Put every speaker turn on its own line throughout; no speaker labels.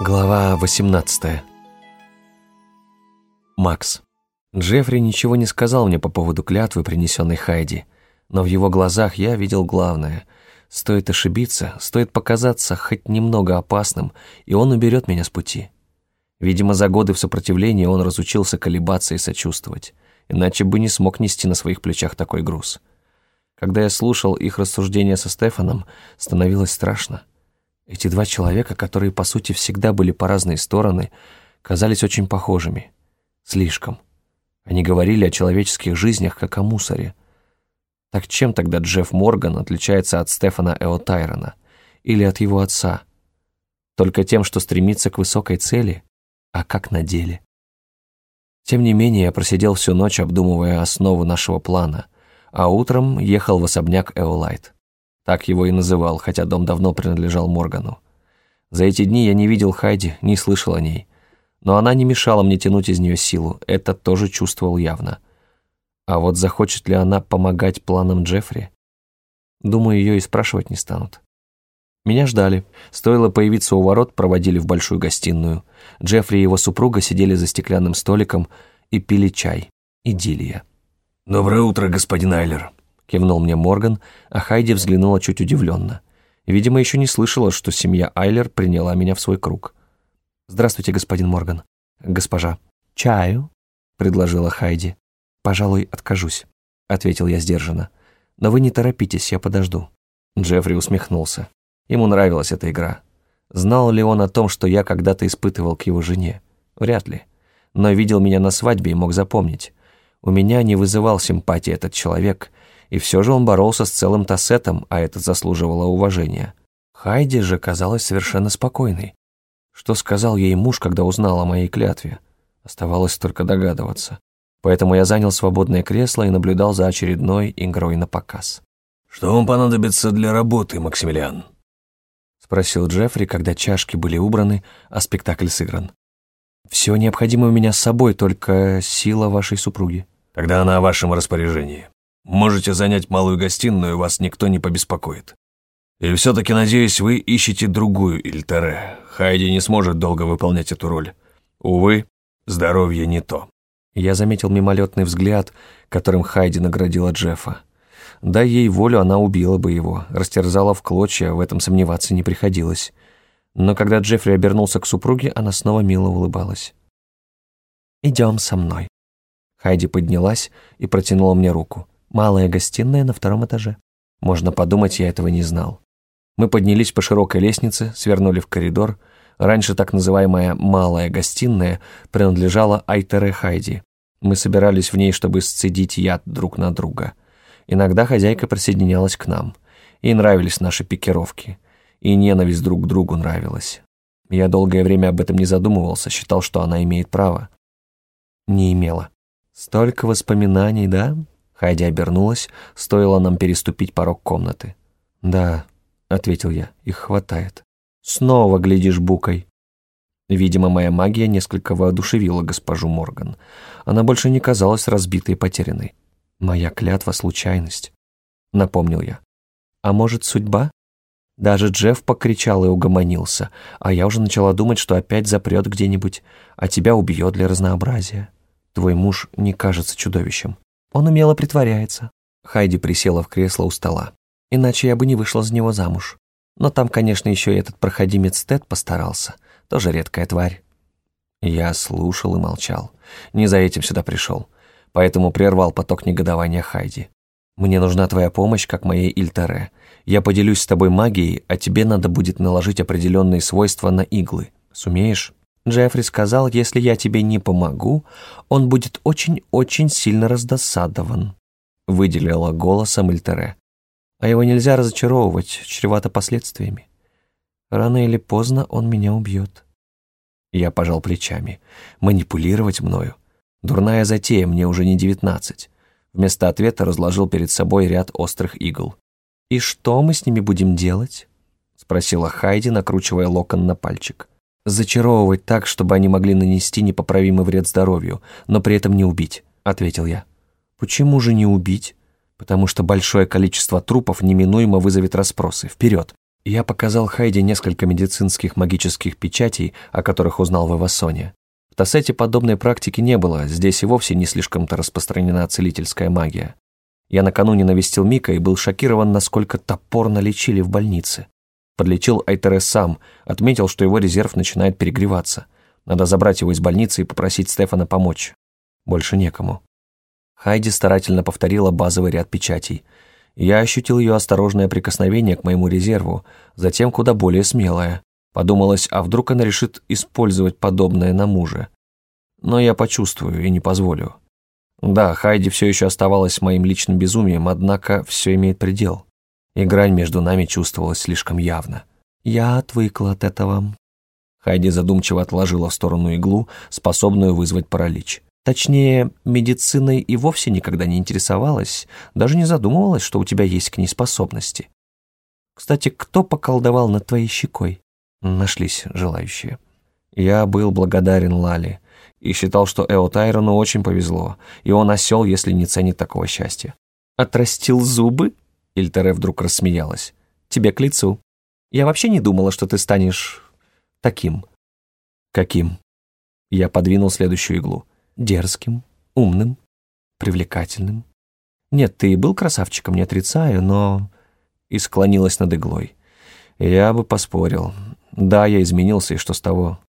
Глава 18 Макс. Джеффри ничего не сказал мне по поводу клятвы, принесенной Хайди, но в его глазах я видел главное. Стоит ошибиться, стоит показаться хоть немного опасным, и он уберет меня с пути. Видимо, за годы в сопротивлении он разучился колебаться и сочувствовать, иначе бы не смог нести на своих плечах такой груз. Когда я слушал их рассуждения со Стефаном, становилось страшно. Эти два человека, которые, по сути, всегда были по разные стороны, казались очень похожими. Слишком. Они говорили о человеческих жизнях, как о мусоре. Так чем тогда Джефф Морган отличается от Стефана Эо Тайрона? Или от его отца? Только тем, что стремится к высокой цели? А как на деле? Тем не менее, я просидел всю ночь, обдумывая основу нашего плана, а утром ехал в особняк Эолайт. Так его и называл, хотя дом давно принадлежал Моргану. За эти дни я не видел Хайди, не слышал о ней. Но она не мешала мне тянуть из нее силу, это тоже чувствовал явно. А вот захочет ли она помогать планам Джеффри? Думаю, ее и спрашивать не станут. Меня ждали. Стоило появиться у ворот, проводили в большую гостиную. Джеффри и его супруга сидели за стеклянным столиком и пили чай. Идиллия.
«Доброе утро, господин Айлер», —
кивнул мне Морган, а Хайди взглянула чуть удивленно. Видимо, еще не слышала, что семья Айлер приняла меня в свой круг. «Здравствуйте, господин Морган. Госпожа». «Чаю?» — предложила Хайди. «Пожалуй, откажусь», — ответил я сдержанно. «Но вы не торопитесь, я подожду». Джеффри усмехнулся. Ему нравилась эта игра. Знал ли он о том, что я когда-то испытывал к его жене? Вряд ли. Но видел меня на свадьбе и мог запомнить. У меня не вызывал симпатии этот человек — и все же он боролся с целым тассетом, а это заслуживало уважения. Хайди же казалась совершенно спокойной. Что сказал ей муж, когда узнал о моей клятве? Оставалось только догадываться. Поэтому я занял свободное кресло и наблюдал за очередной игрой на показ.
«Что вам понадобится для работы, Максимилиан?»
Спросил Джеффри, когда чашки были убраны, а спектакль сыгран. «Все необходимое у меня с собой, только сила вашей супруги».
«Тогда она о вашем распоряжении. Можете занять малую гостиную, вас никто не побеспокоит. И все-таки, надеюсь, вы ищете другую Ильтере. Хайди не сможет долго выполнять эту роль. Увы, здоровье не то».
Я заметил мимолетный взгляд, которым Хайди наградила Джеффа. Дай ей волю, она убила бы его, растерзала в клочья, в этом сомневаться не приходилось. Но когда Джеффри обернулся к супруге, она снова мило улыбалась. «Идем со мной». Хайди поднялась и протянула мне руку. Малая гостиная на втором этаже. Можно подумать, я этого не знал. Мы поднялись по широкой лестнице, свернули в коридор. Раньше так называемая «малая гостиная» принадлежала Айтере Хайди. Мы собирались в ней, чтобы сцедить яд друг на друга. Иногда хозяйка присоединялась к нам. Ей нравились наши пикировки. И ненависть друг к другу нравилась. Я долгое время об этом не задумывался, считал, что она имеет право. Не имела. Столько воспоминаний, да? Хайди обернулась, стоило нам переступить порог комнаты. «Да», — ответил я, — «их хватает». «Снова глядишь букой». Видимо, моя магия несколько воодушевила госпожу Морган. Она больше не казалась разбитой и потерянной. «Моя клятва — случайность», — напомнил я. «А может, судьба?» Даже Джефф покричал и угомонился, а я уже начала думать, что опять запрет где-нибудь, а тебя убьет для разнообразия. Твой муж не кажется чудовищем. Он умело притворяется. Хайди присела в кресло у стола. Иначе я бы не вышла за него замуж. Но там, конечно, еще и этот проходимец Тед постарался. Тоже редкая тварь. Я слушал и молчал. Не за этим сюда пришел. Поэтому прервал поток негодования Хайди. «Мне нужна твоя помощь, как моей Ильтере. Я поделюсь с тобой магией, а тебе надо будет наложить определенные свойства на иглы. Сумеешь?» Джеффри сказал, если я тебе не помогу, он будет очень-очень сильно раздосадован», — выделила голосом Ильтере. «А его нельзя разочаровывать, чревато последствиями. Рано или поздно он меня убьет». Я пожал плечами. «Манипулировать мною? Дурная затея, мне уже не девятнадцать». Вместо ответа разложил перед собой ряд острых игл. «И что мы с ними будем делать?» — спросила Хайди, накручивая локон на пальчик зачаровывать так, чтобы они могли нанести непоправимый вред здоровью, но при этом не убить», — ответил я. «Почему же не убить?» «Потому что большое количество трупов неминуемо вызовет расспросы. Вперед!» Я показал Хайди несколько медицинских магических печатей, о которых узнал в Эвасоне. В Тассете подобной практики не было, здесь и вовсе не слишком-то распространена целительская магия. Я накануне навестил Мика и был шокирован, насколько топорно лечили в больнице. Подлечил Айтере сам, отметил, что его резерв начинает перегреваться. Надо забрать его из больницы и попросить Стефана помочь. Больше некому. Хайди старательно повторила базовый ряд печатей. Я ощутил ее осторожное прикосновение к моему резерву, затем куда более смелое. Подумалось, а вдруг она решит использовать подобное на муже. Но я почувствую и не позволю. Да, Хайди все еще оставалась моим личным безумием, однако все имеет предел. И грань между нами чувствовалась слишком явно. Я отвыкла от этого. Хайди задумчиво отложила в сторону иглу, способную вызвать паралич. Точнее, медициной и вовсе никогда не интересовалась, даже не задумывалась, что у тебя есть к ней способности. Кстати, кто поколдовал над твоей щекой? Нашлись желающие. Я был благодарен Лали и считал, что Эо Тайрону очень повезло, и он осел, если не ценит такого счастья. «Отрастил зубы?» Ильтере вдруг рассмеялась. «Тебе к лицу. Я вообще не думала, что ты станешь... таким». «Каким?» Я подвинул следующую иглу дерзким, умным, привлекательным. Нет, ты и был красавчиком, не отрицаю, но...» И склонилась над иглой. «Я бы поспорил. Да, я изменился, и что с того?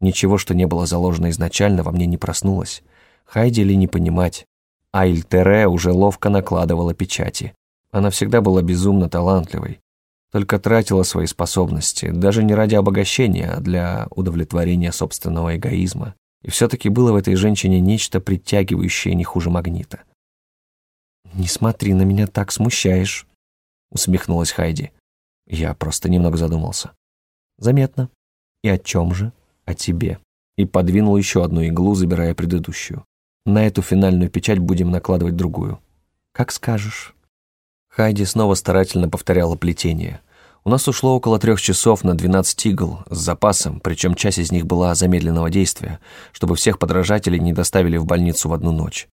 Ничего, что не было заложено изначально, во мне не проснулось. Хайди ли не понимать? Айльтере уже ловко накладывала печати. Она всегда была безумно талантливой, только тратила свои способности, даже не ради обогащения, а для удовлетворения собственного эгоизма. И все-таки было в этой женщине нечто притягивающее не хуже магнита. «Не смотри на меня так, смущаешь», — усмехнулась Хайди. Я просто немного задумался. «Заметно. И о чем же? О тебе». И подвинул еще одну иглу, забирая предыдущую. На эту финальную печать будем накладывать другую. «Как скажешь». Хайди снова старательно повторяла плетение — у нас ушло около трех часов на 12 игл с запасом, причем часть из них была замедленного действия, чтобы всех подражателей не доставили в больницу в одну ночь.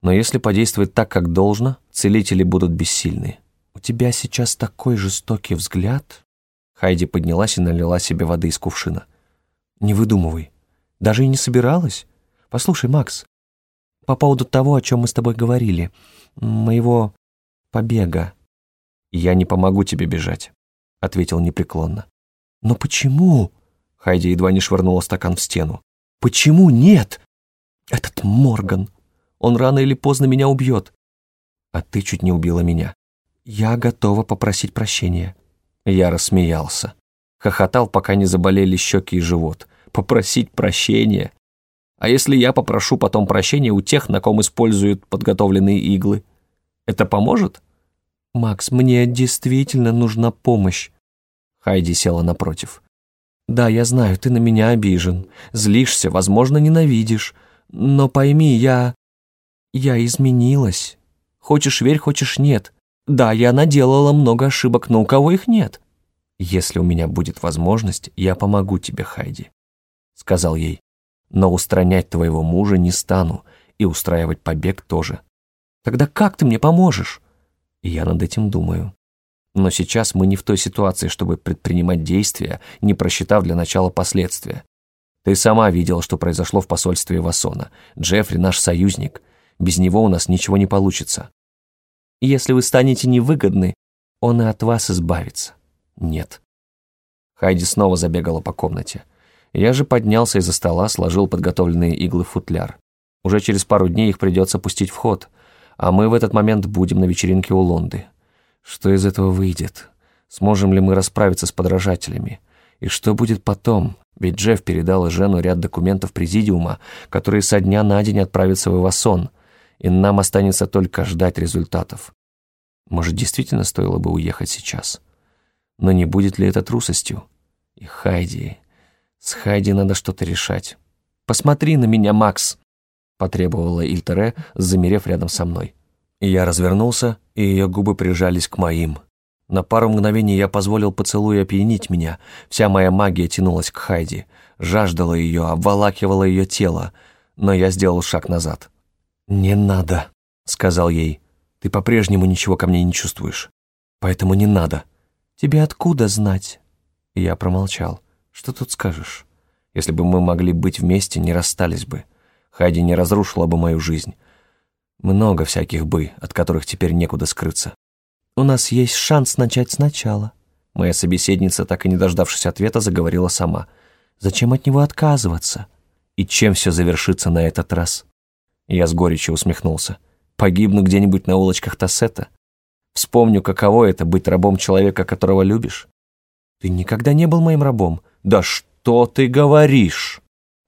Но если подействовать так, как должно, целители будут бессильны. «У тебя сейчас такой жестокий взгляд?» Хайди поднялась и налила себе воды из кувшина. «Не выдумывай. Даже и не собиралась. Послушай, Макс, по поводу того, о чем мы с тобой говорили, моего побега. Я не помогу тебе бежать ответил непреклонно. «Но почему?» Хайди едва не швырнула стакан в стену. «Почему нет? Этот Морган, он рано или поздно меня убьет. А ты чуть не убила меня. Я готова попросить прощения». Я рассмеялся. Хохотал, пока не заболели щеки и живот. «Попросить прощения? А если я попрошу потом прощения у тех, на ком используют подготовленные иглы? Это поможет?» «Макс, мне действительно нужна помощь». Хайди села напротив. «Да, я знаю, ты на меня обижен, злишься, возможно, ненавидишь. Но пойми, я... я изменилась. Хочешь верь, хочешь нет. Да, я наделала много ошибок, но у кого их нет?» «Если у меня будет возможность, я помогу тебе, Хайди», — сказал ей. «Но устранять твоего мужа не стану, и устраивать побег тоже». «Тогда как ты мне поможешь?» Я над этим думаю. Но сейчас мы не в той ситуации, чтобы предпринимать действия, не просчитав для начала последствия. Ты сама видела, что произошло в посольстве Вассона. Джеффри наш союзник. Без него у нас ничего не получится. Если вы станете невыгодны, он и от вас избавится. Нет. Хайди снова забегала по комнате. Я же поднялся из-за стола, сложил подготовленные иглы в футляр. Уже через пару дней их придется пустить в ход — а мы в этот момент будем на вечеринке у Лонды. Что из этого выйдет? Сможем ли мы расправиться с подражателями? И что будет потом? Ведь Джефф передал Жену ряд документов Президиума, которые со дня на день отправятся в Ивасон, и нам останется только ждать результатов. Может, действительно стоило бы уехать сейчас? Но не будет ли это трусостью? И Хайди... С Хайди надо что-то решать. «Посмотри на меня, Макс!» Потребовала Ильтере, замерев рядом со мной. Я развернулся, и ее губы прижались к моим. На пару мгновений я позволил поцелуй опьянить меня. Вся моя магия тянулась к Хайди, жаждала ее, обволакивала ее тело, но я сделал шаг назад. «Не надо», — сказал ей. «Ты по-прежнему ничего ко мне не чувствуешь. Поэтому не надо. «Тебе откуда знать?» Я промолчал. «Что тут скажешь? Если бы мы могли быть вместе, не расстались бы. Хайди не разрушила бы мою жизнь. Много всяких «бы», от которых теперь некуда скрыться. У нас есть шанс начать сначала». Моя собеседница, так и не дождавшись ответа, заговорила сама. «Зачем от него отказываться? И чем все завершится на этот раз?» Я с горечью усмехнулся. «Погибну где-нибудь на улочках Тассета? Вспомню, каково это быть рабом человека, которого любишь?» «Ты никогда не был моим рабом?» «Да что ты говоришь?»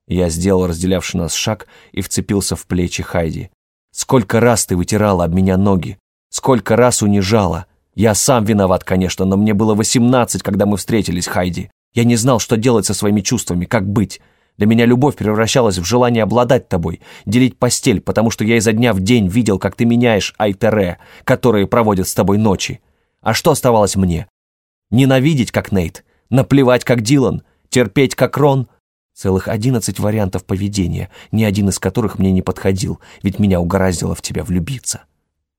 Я сделал разделявший нас шаг и вцепился в плечи Хайди. «Сколько раз ты вытирала об меня ноги? Сколько раз унижала? Я сам виноват, конечно, но мне было восемнадцать, когда мы встретились, Хайди. Я не знал, что делать со своими чувствами, как быть. Для меня любовь превращалась в желание обладать тобой, делить постель, потому что я изо дня в день видел, как ты меняешь Айтере, которые проводят с тобой ночи. А что оставалось мне? Ненавидеть, как Нейт, наплевать, как Дилан, терпеть, как Рон. Целых одиннадцать вариантов поведения, ни один из которых мне не подходил, ведь меня угораздило в тебя влюбиться.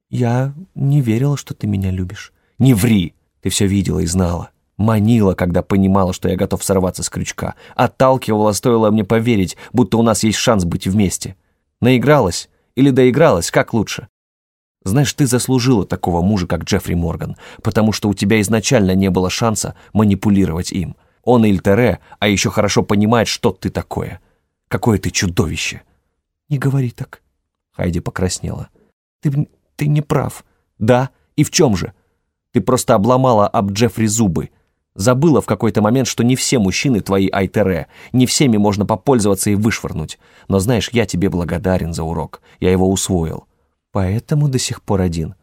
«Я не верила, что ты меня любишь». «Не ври! Ты все видела и знала. Манила, когда понимала, что я готов сорваться с крючка. Отталкивала, стоило мне поверить, будто у нас есть шанс быть вместе. Наигралась или доигралась, как лучше? Знаешь, ты заслужила такого мужа, как Джеффри Морган, потому что у тебя изначально не было шанса манипулировать им. Он Ильтере, а еще хорошо понимает, что ты такое. Какое ты чудовище. Не говори так. Хайди покраснела. Ты ты не прав. Да, и в чем же? Ты просто обломала об Джеффри зубы. Забыла в какой-то момент, что не все мужчины твои айтере, не всеми можно попользоваться и вышвырнуть. Но знаешь, я тебе благодарен за урок. Я его усвоил. Поэтому до сих пор один.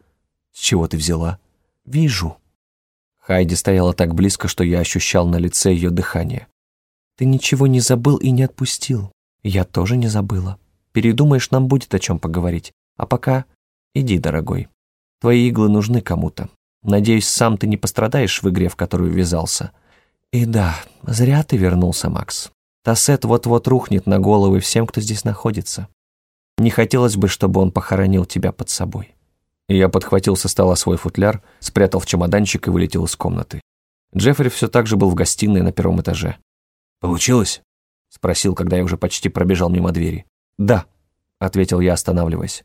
С чего ты взяла? Вижу. Хайди стояла так близко, что я ощущал на лице ее дыхание. Ты ничего не забыл и не отпустил. Я тоже не забыла. Передумаешь, нам будет о чем поговорить. А пока Иди, дорогой. Твои иглы нужны кому-то. Надеюсь, сам ты не пострадаешь в игре, в которую ввязался. И да, зря ты вернулся, Макс. Тассет вот-вот рухнет на головы всем, кто здесь находится. Не хотелось бы, чтобы он похоронил тебя под собой. И я подхватил со стола свой футляр, спрятал в чемоданчик и вылетел из комнаты. Джеффри все так же был в гостиной на первом этаже.
«Получилось?»
— спросил, когда я уже почти пробежал мимо двери. «Да», — ответил я, останавливаясь.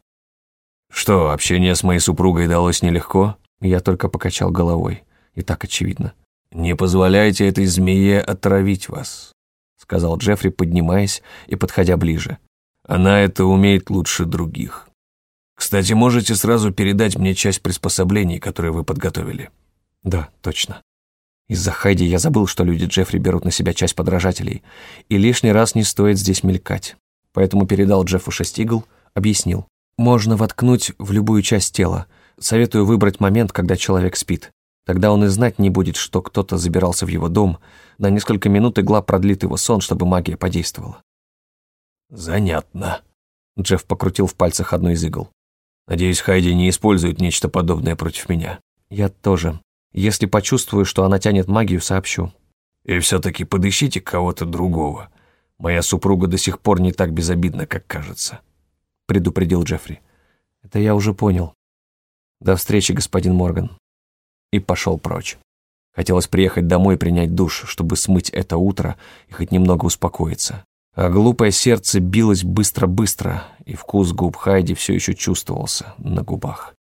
«Что, общение с моей супругой далось нелегко?»
Я только покачал головой. И так очевидно.
«Не позволяйте этой змее отравить вас», сказал Джеффри, поднимаясь и подходя ближе. «Она это умеет лучше других. Кстати, можете сразу передать мне часть приспособлений, которые вы подготовили?»
«Да, точно. Из-за Хайди я забыл, что люди Джеффри берут на себя часть подражателей, и лишний раз не стоит здесь мелькать. Поэтому передал Джеффу шесть игл, объяснил. Можно воткнуть в любую часть тела. Советую выбрать момент, когда человек спит. Тогда он и знать не будет, что кто-то забирался в его дом. На несколько минут игла продлит его сон, чтобы магия подействовала.
«Занятно».
Джефф покрутил в пальцах одну из игл.
«Надеюсь, Хайди не использует нечто подобное против меня».
«Я тоже. Если почувствую, что она тянет магию, сообщу».
«И все-таки подыщите кого-то другого. Моя супруга до сих пор не так безобидна, как кажется» предупредил Джеффри.
«Это я уже понял. До встречи, господин Морган». И пошел прочь. Хотелось приехать домой и принять душ, чтобы смыть это утро и хоть немного успокоиться. А глупое сердце билось быстро-быстро, и вкус губ Хайди все еще чувствовался на губах.